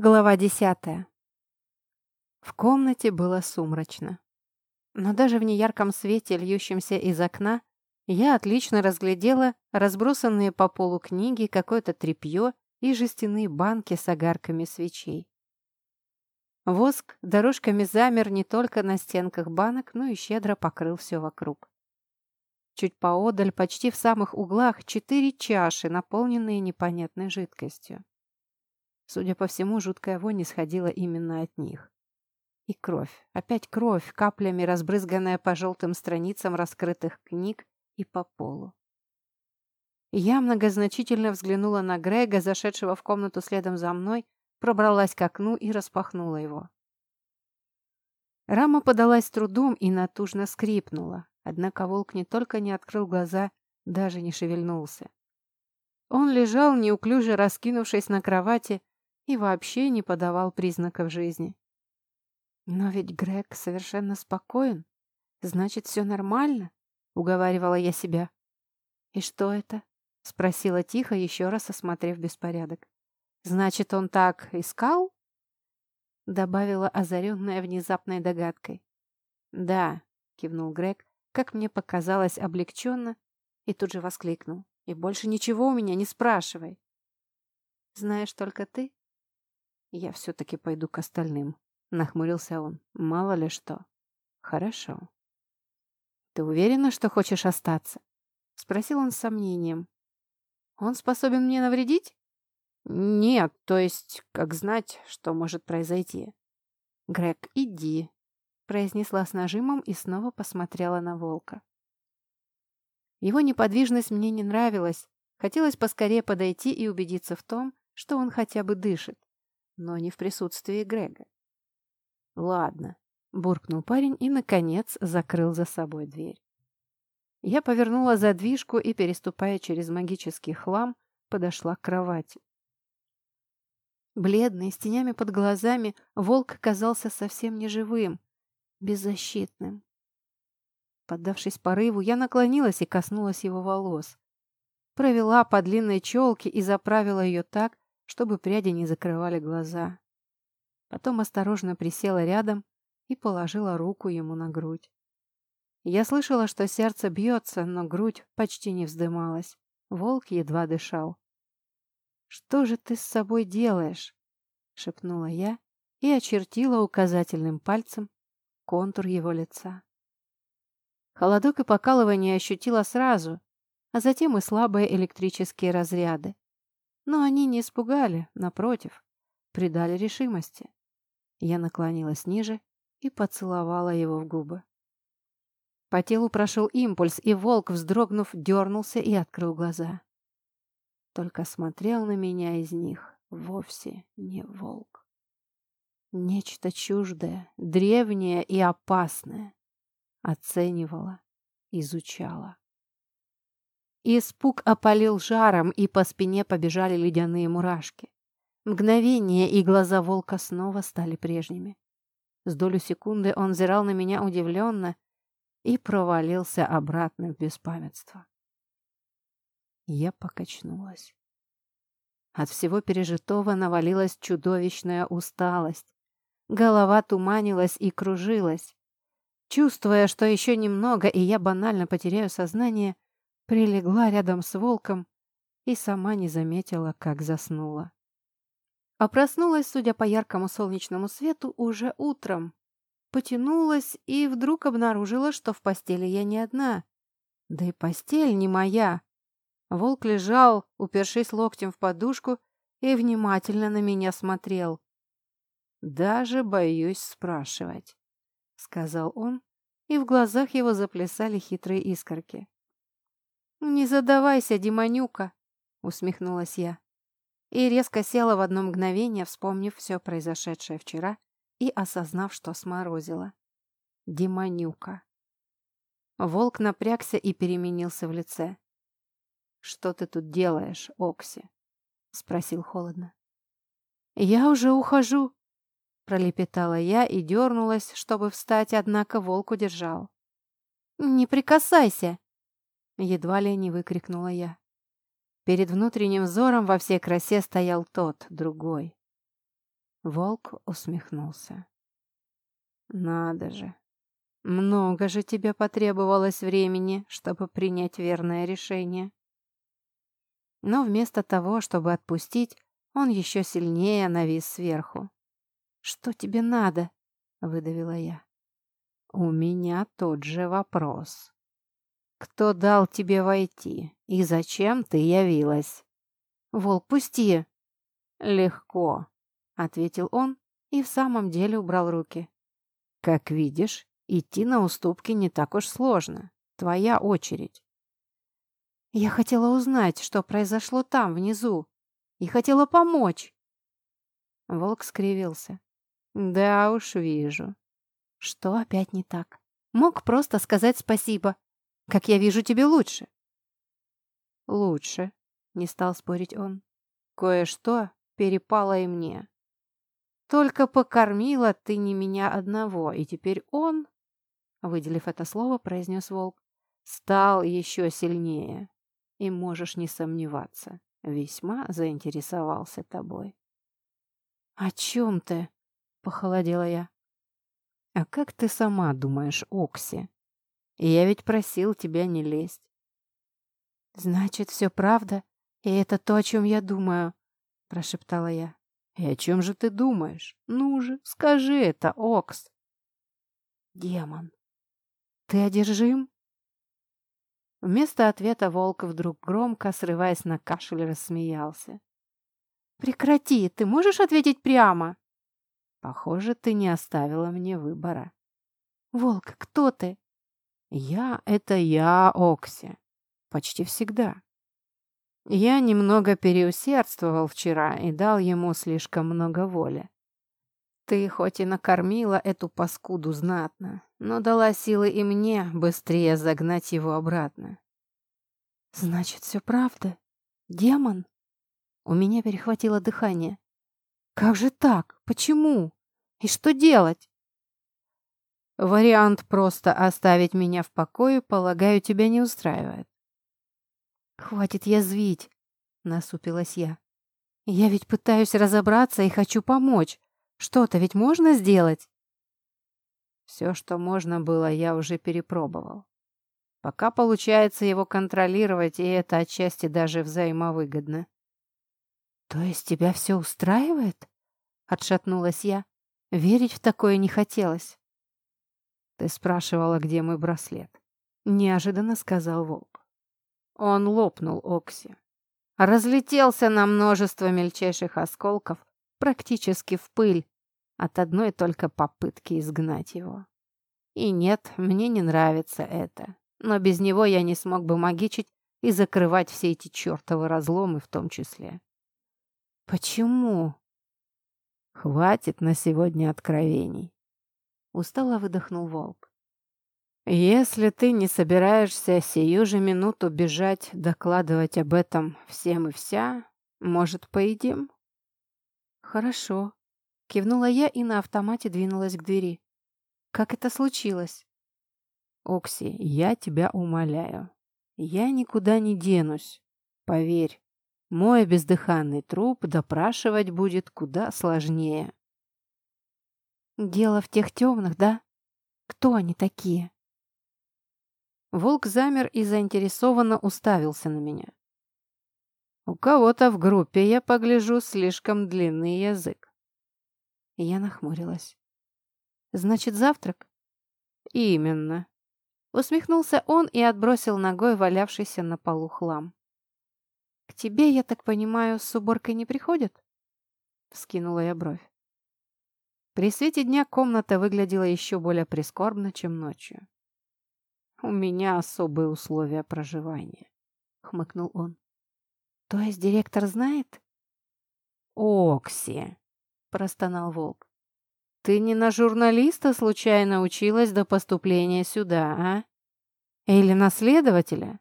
Глава десятая. В комнате было сумрачно. Но даже в неярком свете, льющемся из окна, я отлично разглядела разбросанные по полу книги, какое-то тряпье и жестяные банки с огарками свечей. Воск дорожками замер не только на стенках банок, но и щедро покрыл все вокруг. Чуть поодаль, почти в самых углах, четыре чаши, наполненные непонятной жидкостью. Судя по всему, жуткая вонь исходила именно от них. И кровь. Опять кровь, каплями разбрызганная по желтым страницам раскрытых книг и по полу. Я многозначительно взглянула на Грега, зашедшего в комнату следом за мной, пробралась к окну и распахнула его. Рама подалась трудом и натужно скрипнула, однако волк не только не открыл глаза, даже не шевельнулся. Он лежал, неуклюже раскинувшись на кровати, и вообще не подавал признаков жизни. «Но ведь Грег совершенно спокоен. Значит, все нормально?» — уговаривала я себя. «И что это?» — спросила тихо, еще раз осмотрев беспорядок. «Значит, он так искал?» Добавила озаренная внезапной догадкой. «Да», — кивнул Грег, как мне показалось облегченно, и тут же воскликнул. «И больше ничего у меня не спрашивай». «Знаешь только ты?» «Я все-таки пойду к остальным», — нахмурился он. «Мало ли что». «Хорошо». «Ты уверена, что хочешь остаться?» — спросил он с сомнением. «Он способен мне навредить?» «Нет, то есть, как знать, что может произойти». «Грег, иди», — произнесла с нажимом и снова посмотрела на волка. Его неподвижность мне не нравилась. Хотелось поскорее подойти и убедиться в том, что он хотя бы дышит но не в присутствии Грега. «Ладно», — буркнул парень и, наконец, закрыл за собой дверь. Я повернула задвижку и, переступая через магический хлам, подошла к кровати. Бледный, с тенями под глазами, волк казался совсем неживым, беззащитным. Поддавшись порыву, я наклонилась и коснулась его волос. Провела по длинной челке и заправила ее так, чтобы пряди не закрывали глаза. Потом осторожно присела рядом и положила руку ему на грудь. Я слышала, что сердце бьется, но грудь почти не вздымалась. Волк едва дышал. «Что же ты с собой делаешь?» — шепнула я и очертила указательным пальцем контур его лица. Холодок и покалывание ощутила сразу, а затем и слабые электрические разряды. Но они не испугали, напротив, придали решимости. Я наклонилась ниже и поцеловала его в губы. По телу прошел импульс, и волк, вздрогнув, дернулся и открыл глаза. Только смотрел на меня из них вовсе не волк. Нечто чуждое, древнее и опасное. Оценивала, изучала. Испуг опалил жаром, и по спине побежали ледяные мурашки. Мгновение, и глаза волка снова стали прежними. С долю секунды он взирал на меня удивленно и провалился обратно в беспамятство. Я покачнулась. От всего пережитого навалилась чудовищная усталость. Голова туманилась и кружилась. Чувствуя, что еще немного, и я банально потеряю сознание, прилегла рядом с волком и сама не заметила, как заснула. А проснулась, судя по яркому солнечному свету, уже утром. Потянулась и вдруг обнаружила, что в постели я не одна. Да и постель не моя. Волк лежал, упершись локтем в подушку, и внимательно на меня смотрел. «Даже боюсь спрашивать», — сказал он, и в глазах его заплясали хитрые искорки. «Не задавайся, Демонюка!» — усмехнулась я. И резко села в одно мгновение, вспомнив все произошедшее вчера и осознав, что сморозила. Демонюка. Волк напрягся и переменился в лице. «Что ты тут делаешь, Окси?» — спросил холодно. «Я уже ухожу», — пролепетала я и дернулась, чтобы встать, однако волк удержал. «Не прикасайся!» Едва ли не выкрикнула я. Перед внутренним взором во всей красе стоял тот, другой. Волк усмехнулся. «Надо же! Много же тебе потребовалось времени, чтобы принять верное решение». Но вместо того, чтобы отпустить, он еще сильнее навис сверху. «Что тебе надо?» — выдавила я. «У меня тот же вопрос. Кто дал тебе войти и зачем ты явилась?» «Волк, пусти!» «Легко», — ответил он и в самом деле убрал руки. «Как видишь, идти на уступки не так уж сложно. Твоя очередь». «Я хотела узнать, что произошло там, внизу, и хотела помочь». Волк скривился. «Да уж вижу». «Что опять не так? Мог просто сказать спасибо. Как я вижу, тебе лучше». «Лучше», — не стал спорить он. «Кое-что перепало и мне. Только покормила ты не меня одного, и теперь он, выделив это слово, произнес волк, стал еще сильнее. И можешь не сомневаться, весьма заинтересовался тобой. «О чем ты?» — похолодела я. «А как ты сама думаешь, Окси? Я ведь просил тебя не лезть». «Значит, все правда, и это то, о чем я думаю», — прошептала я. «И о чем же ты думаешь? Ну же, скажи это, Окс!» «Демон, ты одержим?» Вместо ответа волк вдруг громко, срываясь на кашель, рассмеялся. «Прекрати! Ты можешь ответить прямо?» «Похоже, ты не оставила мне выбора». «Волк, кто ты?» «Я — это я, Окси. Почти всегда. Я немного переусердствовал вчера и дал ему слишком много воли. Ты хоть и накормила эту паскуду знатно, но дала силы и мне быстрее загнать его обратно. Значит, все правда? Демон? У меня перехватило дыхание. Как же так? Почему? И что делать? Вариант просто оставить меня в покое, полагаю, тебя не устраивает. «Хватит язвить!» — насупилась я. «Я ведь пытаюсь разобраться и хочу помочь. Что-то ведь можно сделать?» Все, что можно было, я уже перепробовал. Пока получается его контролировать, и это отчасти даже взаимовыгодно. «То есть тебя все устраивает?» — отшатнулась я. Верить в такое не хотелось. «Ты спрашивала, где мой браслет?» — неожиданно сказал Волк. Он лопнул Окси. Разлетелся на множество мельчайших осколков, практически в пыль, от одной только попытки изгнать его. И нет, мне не нравится это. Но без него я не смог бы магичить и закрывать все эти чертовы разломы в том числе. Почему? Хватит на сегодня откровений. Устало выдохнул волк. «Если ты не собираешься сию же минуту бежать, докладывать об этом всем и вся, может, поедим?» «Хорошо», — кивнула я и на автомате двинулась к двери. «Как это случилось?» «Окси, я тебя умоляю. Я никуда не денусь. Поверь, мой бездыханный труп допрашивать будет куда сложнее». «Дело в тех темных, да? Кто они такие?» Волк замер и заинтересованно уставился на меня. «У кого-то в группе, я погляжу, слишком длинный язык». Я нахмурилась. «Значит, завтрак?» «Именно». Усмехнулся он и отбросил ногой валявшийся на полу хлам. «К тебе, я так понимаю, с уборкой не приходят?» Вскинула я бровь. При свете дня комната выглядела еще более прискорбно, чем ночью. «У меня особые условия проживания», — хмыкнул он. «То есть директор знает?» «Окси», — простонал Волк. «Ты не на журналиста случайно училась до поступления сюда, а? Или на следователя?»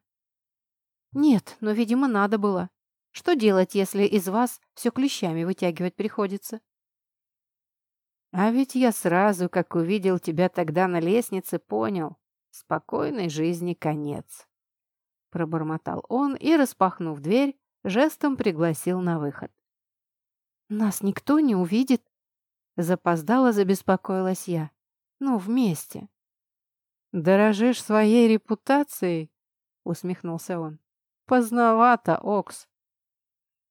«Нет, но, видимо, надо было. Что делать, если из вас все клещами вытягивать приходится?» «А ведь я сразу, как увидел тебя тогда на лестнице, понял, Спокойной жизни конец. Пробормотал он и, распахнув дверь, жестом пригласил на выход. «Нас никто не увидит, Запоздала, забеспокоилась я. Ну, вместе. «Дорожишь своей репутацией?» — усмехнулся он. «Поздновато, Окс».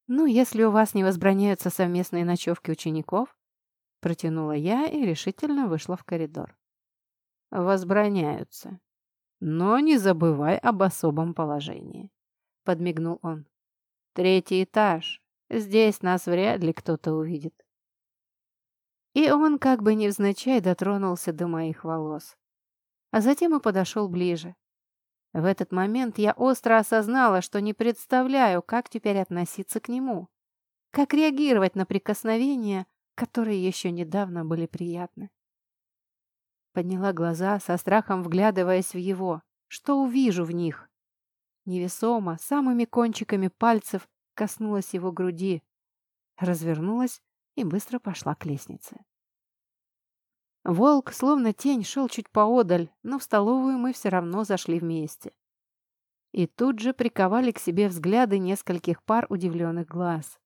«Ну, если у вас не возбраняются совместные ночевки учеников», — протянула я и решительно вышла в коридор. «Возбраняются. Но не забывай об особом положении», — подмигнул он. «Третий этаж. Здесь нас вряд ли кто-то увидит». И он как бы невзначай дотронулся до моих волос. А затем и подошел ближе. В этот момент я остро осознала, что не представляю, как теперь относиться к нему. Как реагировать на прикосновения, которые еще недавно были приятны. Подняла глаза, со страхом вглядываясь в его. Что увижу в них? Невесомо, самыми кончиками пальцев коснулась его груди, развернулась и быстро пошла к лестнице. Волк, словно тень, шел чуть поодаль, но в столовую мы все равно зашли вместе. И тут же приковали к себе взгляды нескольких пар удивленных глаз.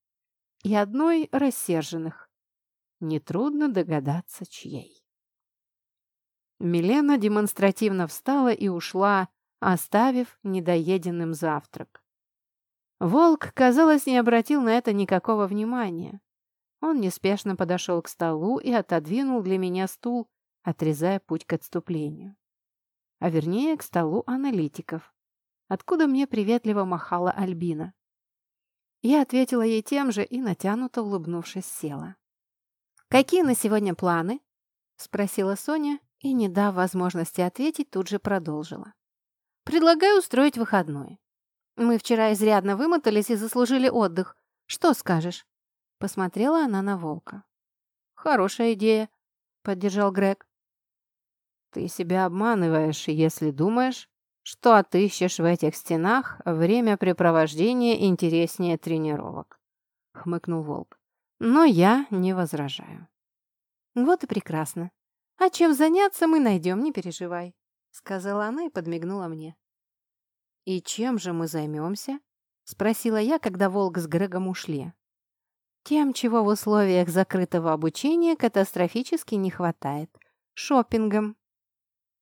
И одной рассерженных. Нетрудно догадаться, чьей. Милена демонстративно встала и ушла, оставив недоеденным завтрак. Волк, казалось, не обратил на это никакого внимания. Он неспешно подошел к столу и отодвинул для меня стул, отрезая путь к отступлению. А вернее, к столу аналитиков, откуда мне приветливо махала Альбина. Я ответила ей тем же и, натянуто улыбнувшись, села. «Какие на сегодня планы?» — спросила Соня и, не дав возможности ответить, тут же продолжила. «Предлагаю устроить выходной. Мы вчера изрядно вымотались и заслужили отдых. Что скажешь?» Посмотрела она на волка. «Хорошая идея», — поддержал Грег. «Ты себя обманываешь, если думаешь, что отыщешь в этих стенах времяпрепровождение интереснее тренировок», — хмыкнул волк. «Но я не возражаю». «Вот и прекрасно. А чем заняться мы найдем, не переживай», — сказала она и подмигнула мне. «И чем же мы займемся?» — спросила я, когда Волк с Грегом ушли. «Тем, чего в условиях закрытого обучения катастрофически не хватает. Шопингом».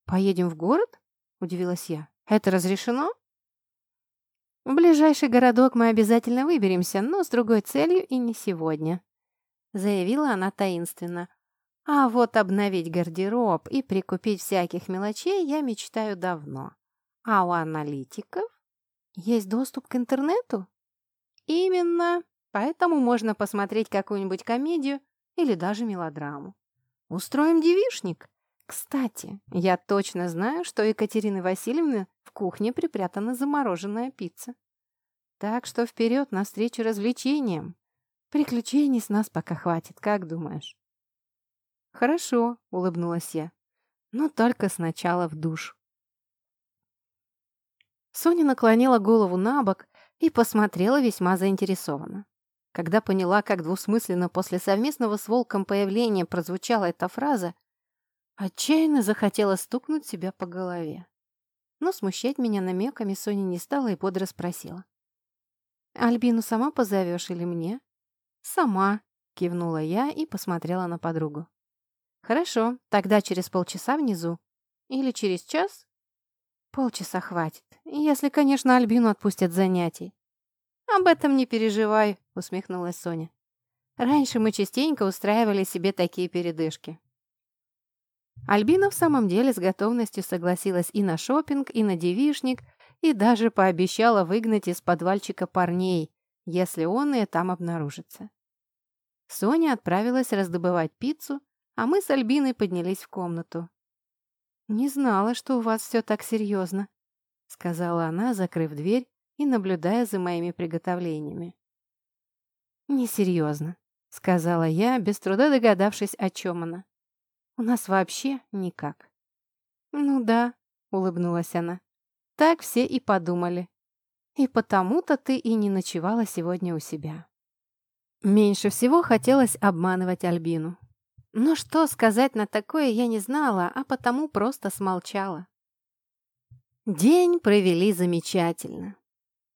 «Поедем в город?» — удивилась я. «Это разрешено?» «В ближайший городок мы обязательно выберемся, но с другой целью и не сегодня», — заявила она таинственно. «А вот обновить гардероб и прикупить всяких мелочей я мечтаю давно». А у аналитиков есть доступ к интернету? Именно. Поэтому можно посмотреть какую-нибудь комедию или даже мелодраму. Устроим девишник. Кстати, я точно знаю, что Екатерины Васильевны в кухне припрятана замороженная пицца. Так что вперед навстречу развлечениям. Приключений с нас пока хватит, как думаешь? Хорошо, улыбнулась я. Но только сначала в душ. Соня наклонила голову на бок и посмотрела весьма заинтересованно. Когда поняла, как двусмысленно после совместного с волком появления прозвучала эта фраза, отчаянно захотела стукнуть себя по голове. Но смущать меня намеками Соня не стала и бодро спросила. «Альбину сама позовешь или мне?» «Сама», — кивнула я и посмотрела на подругу. «Хорошо, тогда через полчаса внизу. Или через час, Полчаса хватит, если, конечно, Альбину отпустят занятий. Об этом не переживай, усмехнулась Соня. Раньше мы частенько устраивали себе такие передышки. Альбина в самом деле с готовностью согласилась и на шопинг, и на девишник, и даже пообещала выгнать из подвальчика парней, если он и там обнаружится. Соня отправилась раздобывать пиццу, а мы с Альбиной поднялись в комнату. «Не знала, что у вас все так серьезно», — сказала она, закрыв дверь и наблюдая за моими приготовлениями. «Несерьезно», — сказала я, без труда догадавшись, о чем она. «У нас вообще никак». «Ну да», — улыбнулась она. «Так все и подумали. И потому-то ты и не ночевала сегодня у себя». Меньше всего хотелось обманывать Альбину. Но что сказать на такое я не знала, а потому просто смолчала. День провели замечательно.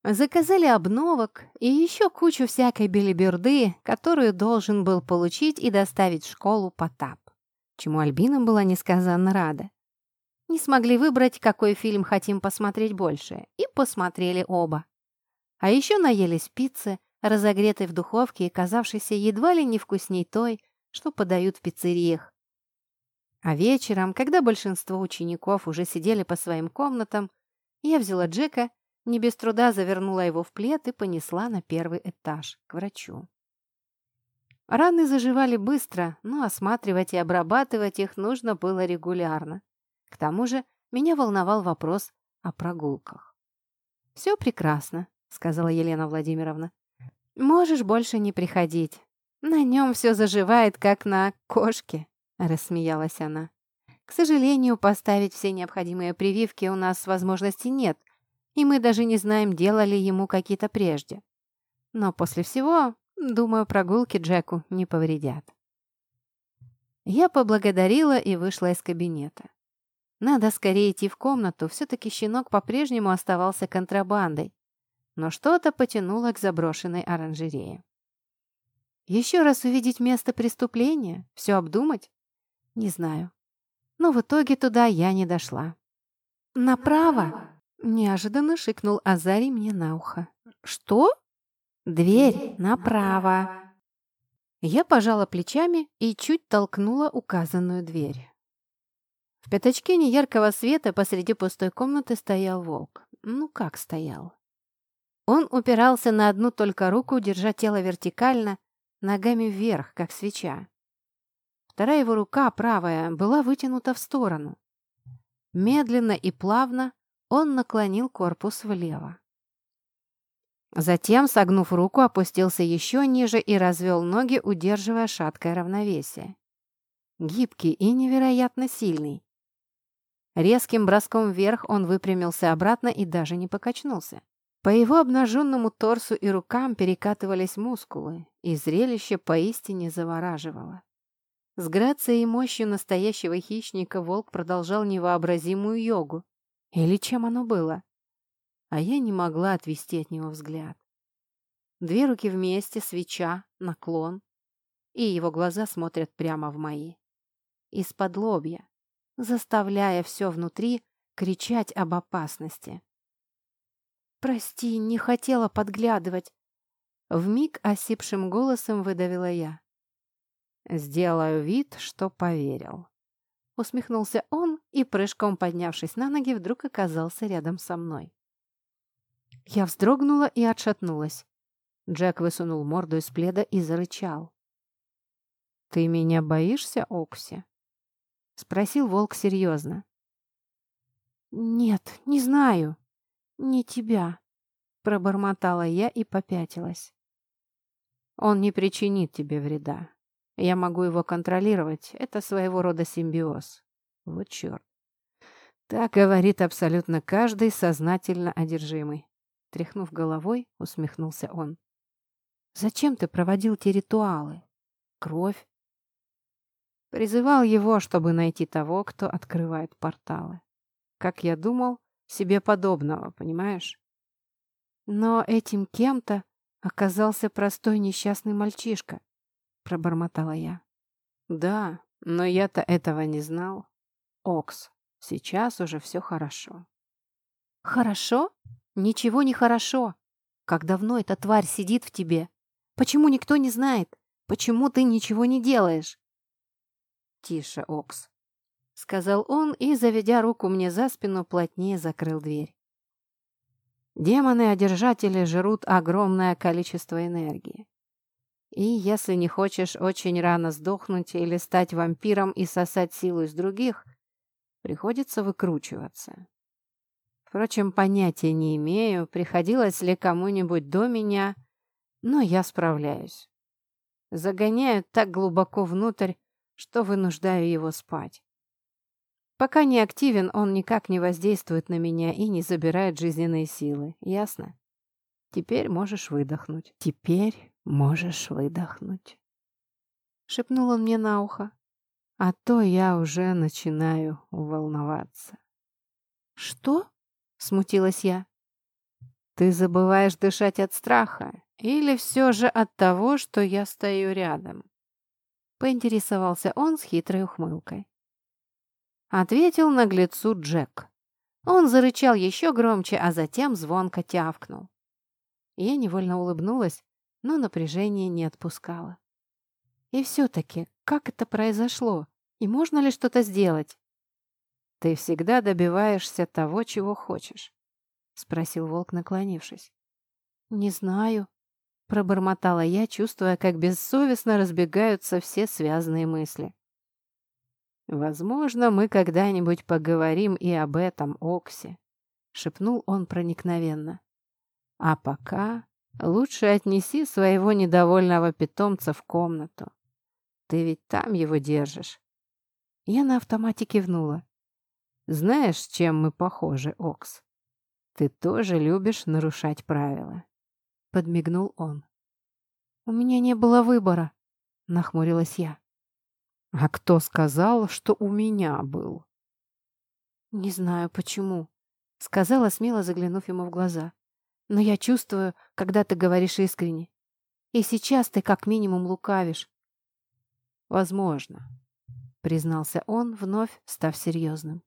Заказали обновок и еще кучу всякой белиберды, которую должен был получить и доставить в школу Потап, чему Альбина была несказанно рада. Не смогли выбрать, какой фильм хотим посмотреть больше, и посмотрели оба. А еще наелись пиццы, разогретой в духовке и казавшейся едва ли не вкусней той, что подают в пиццериях. А вечером, когда большинство учеников уже сидели по своим комнатам, я взяла Джека не без труда завернула его в плед и понесла на первый этаж, к врачу. Раны заживали быстро, но осматривать и обрабатывать их нужно было регулярно. К тому же меня волновал вопрос о прогулках. «Все прекрасно», — сказала Елена Владимировна. «Можешь больше не приходить. На нем все заживает, как на кошке», — рассмеялась она. «К сожалению, поставить все необходимые прививки у нас возможности нет, и мы даже не знаем, делали ему какие-то прежде. Но после всего, думаю, прогулки Джеку не повредят. Я поблагодарила и вышла из кабинета. Надо скорее идти в комнату, все-таки щенок по-прежнему оставался контрабандой, но что-то потянуло к заброшенной оранжерее. Еще раз увидеть место преступления, все обдумать? Не знаю. Но в итоге туда я не дошла. «Направо!» Неожиданно шикнул Азарий мне на ухо. «Что?» «Дверь направо!» Я пожала плечами и чуть толкнула указанную дверь. В пятачке неяркого света посреди пустой комнаты стоял волк. Ну как стоял? Он упирался на одну только руку, держа тело вертикально, ногами вверх, как свеча. Вторая его рука, правая, была вытянута в сторону. Медленно и плавно он наклонил корпус влево. Затем, согнув руку, опустился еще ниже и развел ноги, удерживая шаткое равновесие. Гибкий и невероятно сильный. Резким броском вверх он выпрямился обратно и даже не покачнулся. По его обнаженному торсу и рукам перекатывались мускулы, и зрелище поистине завораживало. С грацией и мощью настоящего хищника волк продолжал невообразимую йогу, или чем оно было? А я не могла отвести от него взгляд. Две руки вместе, свеча, наклон. И его глаза смотрят прямо в мои. Из-под лобья, заставляя все внутри кричать об опасности. «Прости, не хотела подглядывать!» Вмиг осипшим голосом выдавила я. «Сделаю вид, что поверил». Усмехнулся он и, прыжком поднявшись на ноги, вдруг оказался рядом со мной. Я вздрогнула и отшатнулась. Джек высунул морду из пледа и зарычал. «Ты меня боишься, Окси?» — спросил волк серьезно. «Нет, не знаю. Не тебя», — пробормотала я и попятилась. «Он не причинит тебе вреда. Я могу его контролировать. Это своего рода симбиоз. Вот черт. Так говорит абсолютно каждый сознательно одержимый. Тряхнув головой, усмехнулся он. «Зачем ты проводил те ритуалы? Кровь?» Призывал его, чтобы найти того, кто открывает порталы. Как я думал, себе подобного, понимаешь? Но этим кем-то оказался простой несчастный мальчишка, — пробормотала я. «Да, но я-то этого не знал. Окс, сейчас уже все хорошо». «Хорошо? Ничего не хорошо. Как давно эта тварь сидит в тебе? Почему никто не знает? Почему ты ничего не делаешь?» «Тише, Окс», — сказал он и, заведя руку мне за спину, плотнее закрыл дверь. Демоны-одержатели жрут огромное количество энергии. И если не хочешь очень рано сдохнуть или стать вампиром и сосать силу из других, приходится выкручиваться. Впрочем, понятия не имею, приходилось ли кому-нибудь до меня, но я справляюсь. Загоняю так глубоко внутрь, что вынуждаю его спать. Пока не активен, он никак не воздействует на меня и не забирает жизненные силы, ясно? Теперь можешь выдохнуть. Теперь можешь выдохнуть. Шепнул он мне на ухо. А то я уже начинаю волноваться. Что? Смутилась я. Ты забываешь дышать от страха или все же от того, что я стою рядом?» Поинтересовался он с хитрой ухмылкой. Ответил наглецу Джек. Он зарычал еще громче, а затем звонко тявкнул. Я невольно улыбнулась, но напряжение не отпускало. И все-таки, как это произошло? И можно ли что-то сделать? Ты всегда добиваешься того, чего хочешь. — спросил волк, наклонившись. «Не знаю», — пробормотала я, чувствуя, как бессовестно разбегаются все связанные мысли. «Возможно, мы когда-нибудь поговорим и об этом, Окси», — шепнул он проникновенно. «А пока лучше отнеси своего недовольного питомца в комнату. Ты ведь там его держишь». Я на автомате кивнула. «Знаешь, чем мы похожи, Окс?» Ты тоже любишь нарушать правила. Подмигнул он. У меня не было выбора, нахмурилась я. А кто сказал, что у меня был? Не знаю почему, сказала смело, заглянув ему в глаза. Но я чувствую, когда ты говоришь искренне. И сейчас ты как минимум лукавишь. Возможно, признался он, вновь став серьезным.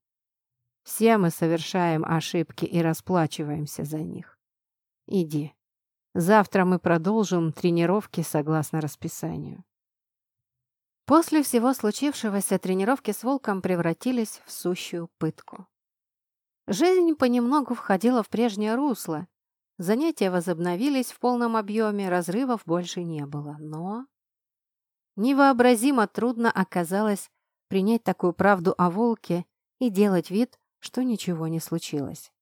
Все мы совершаем ошибки и расплачиваемся за них. Иди. Завтра мы продолжим тренировки согласно расписанию. После всего случившегося тренировки с волком превратились в сущую пытку. Жизнь понемногу входила в прежнее русло. Занятия возобновились в полном объеме, разрывов больше не было. Но невообразимо трудно оказалось принять такую правду о волке и делать вид, что ничего не случилось.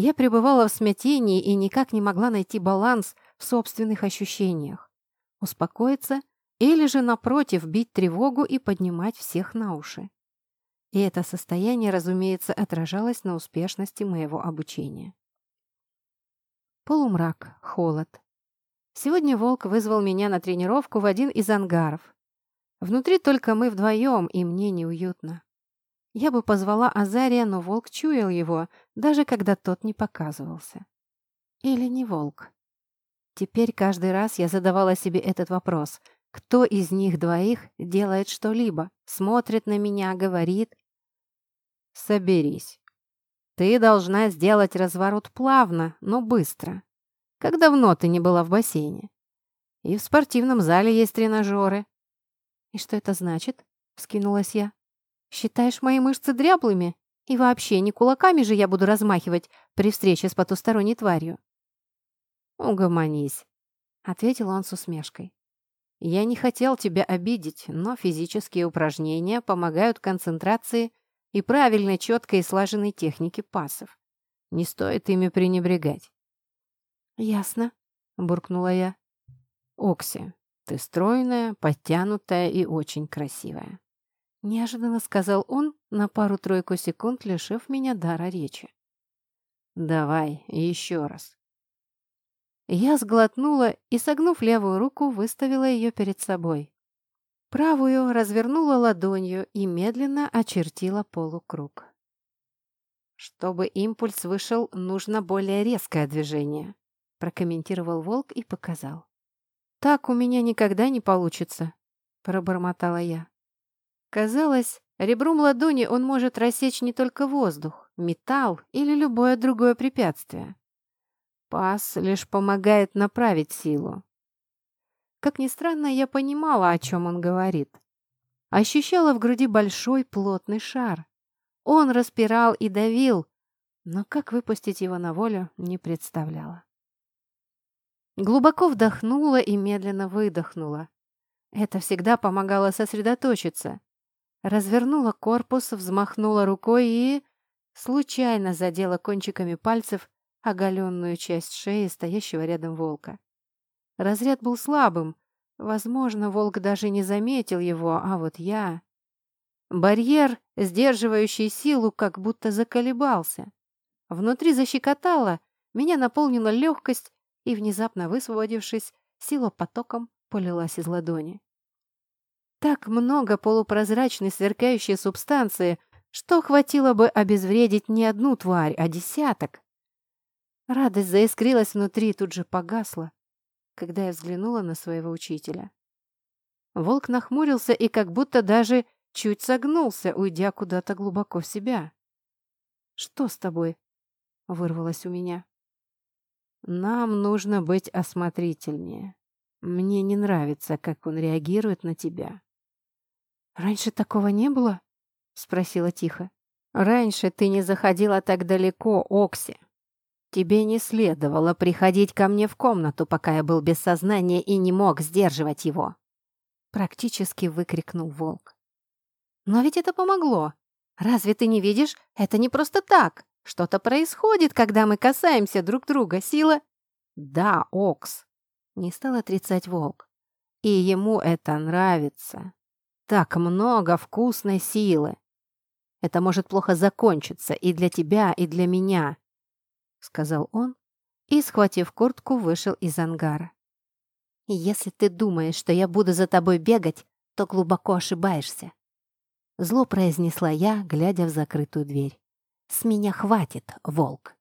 Я пребывала в смятении и никак не могла найти баланс в собственных ощущениях. Успокоиться или же, напротив, бить тревогу и поднимать всех на уши. И это состояние, разумеется, отражалось на успешности моего обучения. Полумрак, холод. Сегодня Волк вызвал меня на тренировку в один из ангаров. Внутри только мы вдвоем, и мне неуютно. Я бы позвала Азария, но волк чуял его, даже когда тот не показывался. Или не волк? Теперь каждый раз я задавала себе этот вопрос. Кто из них двоих делает что-либо? Смотрит на меня, говорит. «Соберись. Ты должна сделать разворот плавно, но быстро. Как давно ты не была в бассейне? И в спортивном зале есть тренажеры». «И что это значит?» — вскинулась я. Считаешь мои мышцы дряблыми? И вообще, не кулаками же я буду размахивать при встрече с потусторонней тварью. «Угомонись», — ответил он с усмешкой. «Я не хотел тебя обидеть, но физические упражнения помогают концентрации и правильной, четкой и слаженной технике пасов. Не стоит ими пренебрегать». «Ясно», — буркнула я. «Окси, ты стройная, подтянутая и очень красивая. Неожиданно сказал он, на пару-тройку секунд лишив меня дара речи. «Давай, еще раз». Я сглотнула и, согнув левую руку, выставила ее перед собой. Правую развернула ладонью и медленно очертила полукруг. «Чтобы импульс вышел, нужно более резкое движение», прокомментировал волк и показал. «Так у меня никогда не получится», пробормотала я. Казалось, ребром ладони он может рассечь не только воздух, металл или любое другое препятствие. Пас лишь помогает направить силу. Как ни странно, я понимала, о чем он говорит. Ощущала в груди большой плотный шар. Он распирал и давил, но как выпустить его на волю, не представляла. Глубоко вдохнула и медленно выдохнула. Это всегда помогало сосредоточиться. Развернула корпус, взмахнула рукой и... Случайно задела кончиками пальцев оголенную часть шеи стоящего рядом волка. Разряд был слабым. Возможно, волк даже не заметил его, а вот я... Барьер, сдерживающий силу, как будто заколебался. Внутри защекотало, меня наполнила легкость, и, внезапно высвободившись, сила потоком полилась из ладони. Так много полупрозрачной сверкающей субстанции, что хватило бы обезвредить не одну тварь, а десяток. Радость заискрилась внутри и тут же погасла, когда я взглянула на своего учителя. Волк нахмурился и как будто даже чуть согнулся, уйдя куда-то глубоко в себя. «Что с тобой?» — вырвалось у меня. «Нам нужно быть осмотрительнее. Мне не нравится, как он реагирует на тебя». «Раньше такого не было?» — спросила тихо. «Раньше ты не заходила так далеко, Окси. Тебе не следовало приходить ко мне в комнату, пока я был без сознания и не мог сдерживать его!» Практически выкрикнул волк. «Но ведь это помогло! Разве ты не видишь? Это не просто так! Что-то происходит, когда мы касаемся друг друга. Сила...» «Да, Окс!» — не стал отрицать волк. «И ему это нравится. Так много вкусной силы. Это может плохо закончиться и для тебя, и для меня. — сказал он и, схватив куртку, вышел из ангара. «Если ты думаешь, что я буду за тобой бегать, то глубоко ошибаешься», — зло произнесла я, глядя в закрытую дверь. «С меня хватит, волк».